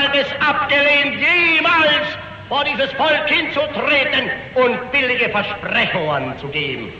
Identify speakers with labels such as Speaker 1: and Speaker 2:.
Speaker 1: hat es abgelehnt, jemals vor dieses Volk hinzutreten und billige Versprechungen zu geben.